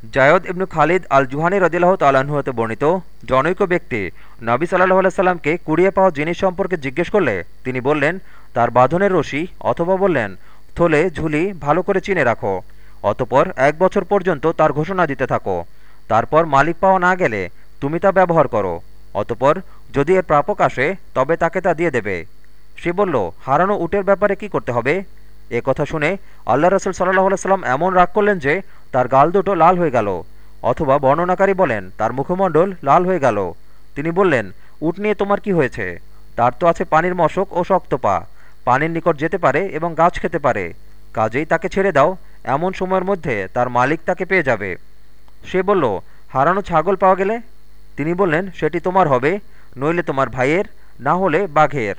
জায়দ ইবনু খালিদ আল জুহানি রদিল্লাহ হতে বর্ণিত, জনৈক ব্যক্তি নবী সাল্লাহ আলাইসাল্লামকে কুড়িয়ে পাওয়া জিনিস সম্পর্কে জিজ্ঞেস করলে তিনি বললেন, তার বাঁধনের রশি অথবা বললেন, থলে, ঝুলি ভালো করে চিনে রাখো। অতপর এক বছর পর্যন্ত তার ঘোষণা দিতে থাকো। তারপর মালিক পাওয়া না গেলে তুমি তা ব্যবহার করো। অতপর যদি এর প্রাপক আসে, তবে তাকে তা দিয়ে দেবে। সে বলল, হারানো উটের ব্যাপারে কি করতে হবে? এ কথা শুনে আল্লাহ রসুল সাল্লাহ সাল্লাম এমন রাগ করলেন যে তার গাল দুটো লাল হয়ে গেল, অথবা বর্ণনাকারী বলেন তার মুখমণ্ডল লাল হয়ে গেল। তিনি বললেন, উট নিয়ে তোমার কি হয়েছে? তার তো আছে পানির মশক ও শক্ত পা। পানির নিকট যেতে পারে এবং গাছ খেতে পারে। কাজেই তাকে ছেড়ে দাও, এমন সময়ের মধ্যে তার মালিক তাকে পেয়ে যাবে। সে বলল, হারানো ছাগল পাওয়া গেলে? তিনি বললেন, সেটি তোমার হবে, নইলে তোমার ভাইয়ের, না হলে বাঘের।